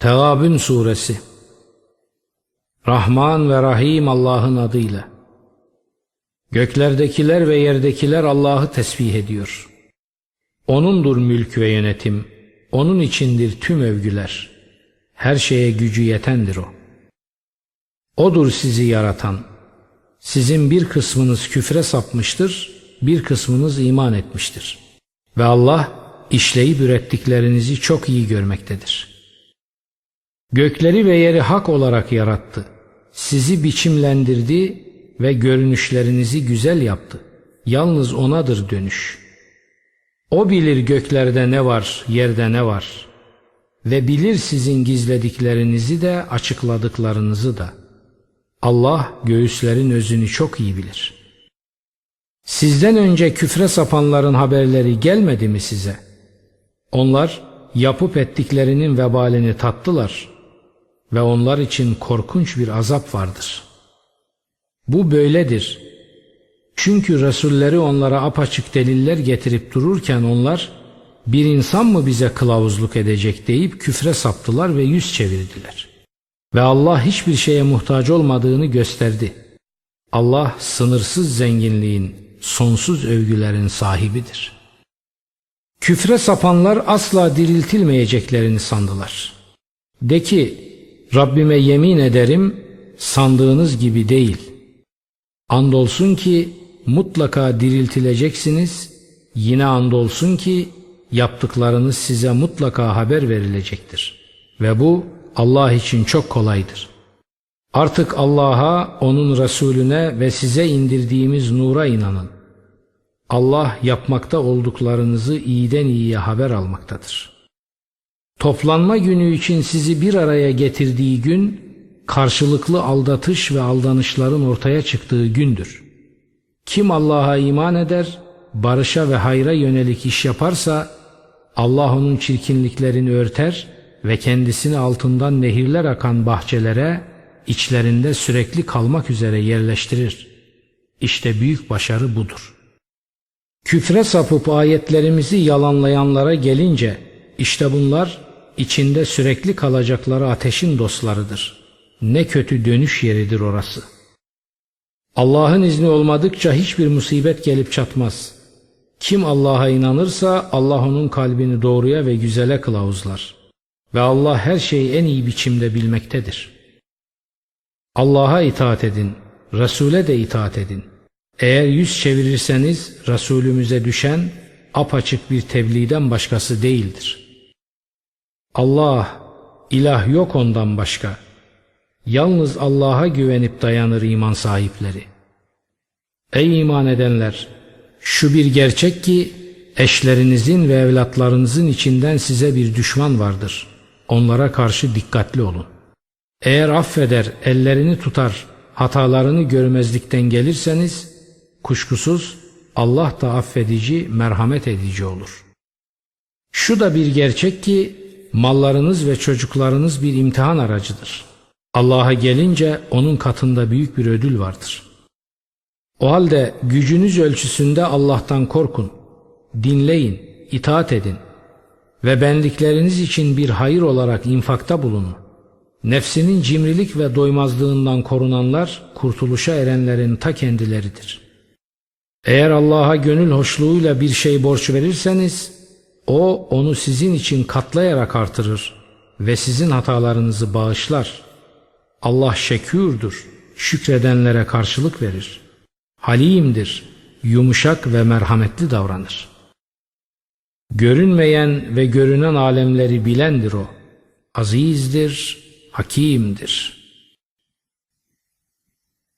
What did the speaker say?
Tegabün Suresi Rahman ve Rahim Allah'ın adıyla Göklerdekiler ve yerdekiler Allah'ı tesbih ediyor. O'nundur mülk ve yönetim, O'nun içindir tüm övgüler. Her şeye gücü yetendir O. O'dur sizi yaratan. Sizin bir kısmınız küfre sapmıştır, bir kısmınız iman etmiştir. Ve Allah işleyip ürettiklerinizi çok iyi görmektedir. Gökleri ve yeri hak olarak yarattı. Sizi biçimlendirdi ve görünüşlerinizi güzel yaptı. Yalnız O'nadır dönüş. O bilir göklerde ne var, yerde ne var. Ve bilir sizin gizlediklerinizi de açıkladıklarınızı da. Allah göğüslerin özünü çok iyi bilir. Sizden önce küfre sapanların haberleri gelmedi mi size? Onlar yapıp ettiklerinin vebalini tattılar ve onlar için korkunç bir azap vardır. Bu böyledir. Çünkü Resulleri onlara apaçık deliller getirip dururken onlar bir insan mı bize kılavuzluk edecek deyip küfre saptılar ve yüz çevirdiler. Ve Allah hiçbir şeye muhtaç olmadığını gösterdi. Allah sınırsız zenginliğin, sonsuz övgülerin sahibidir. Küfre sapanlar asla diriltilmeyeceklerini sandılar. De ki, Rabbime yemin ederim sandığınız gibi değil. Andolsun ki mutlaka diriltileceksiniz. Yine andolsun ki yaptıklarınız size mutlaka haber verilecektir. Ve bu Allah için çok kolaydır. Artık Allah'a, onun Resulüne ve size indirdiğimiz nura inanın. Allah yapmakta olduklarınızı iyiden iyiye haber almaktadır. Toplanma günü için sizi bir araya getirdiği gün, karşılıklı aldatış ve aldanışların ortaya çıktığı gündür. Kim Allah'a iman eder, barışa ve hayra yönelik iş yaparsa, Allah onun çirkinliklerini örter ve kendisini altından nehirler akan bahçelere, içlerinde sürekli kalmak üzere yerleştirir. İşte büyük başarı budur. Küfre sapıp ayetlerimizi yalanlayanlara gelince, işte bunlar içinde sürekli kalacakları ateşin dostlarıdır. Ne kötü dönüş yeridir orası. Allah'ın izni olmadıkça hiçbir musibet gelip çatmaz. Kim Allah'a inanırsa Allah onun kalbini doğruya ve güzele kılavuzlar. Ve Allah her şeyi en iyi biçimde bilmektedir. Allah'a itaat edin, Resul'e de itaat edin. Eğer yüz çevirirseniz Resulümüze düşen apaçık bir tebliğden başkası değildir. Allah, ilah yok ondan başka. Yalnız Allah'a güvenip dayanır iman sahipleri. Ey iman edenler! Şu bir gerçek ki eşlerinizin ve evlatlarınızın içinden size bir düşman vardır. Onlara karşı dikkatli olun. Eğer affeder, ellerini tutar, hatalarını görmezlikten gelirseniz, kuşkusuz Allah da affedici, merhamet edici olur. Şu da bir gerçek ki mallarınız ve çocuklarınız bir imtihan aracıdır. Allah'a gelince onun katında büyük bir ödül vardır. O halde gücünüz ölçüsünde Allah'tan korkun, dinleyin, itaat edin ve benlikleriniz için bir hayır olarak infakta bulunun. Nefsinin cimrilik ve doymazlığından korunanlar kurtuluşa erenlerin ta kendileridir. Eğer Allah'a gönül hoşluğuyla bir şey borç verirseniz o onu sizin için katlayarak artırır ve sizin hatalarınızı bağışlar. Allah şekürdür, şükredenlere karşılık verir. Halimdir, yumuşak ve merhametli davranır. Görünmeyen ve görünen alemleri bilendir o. Azizdir, hakimdir.''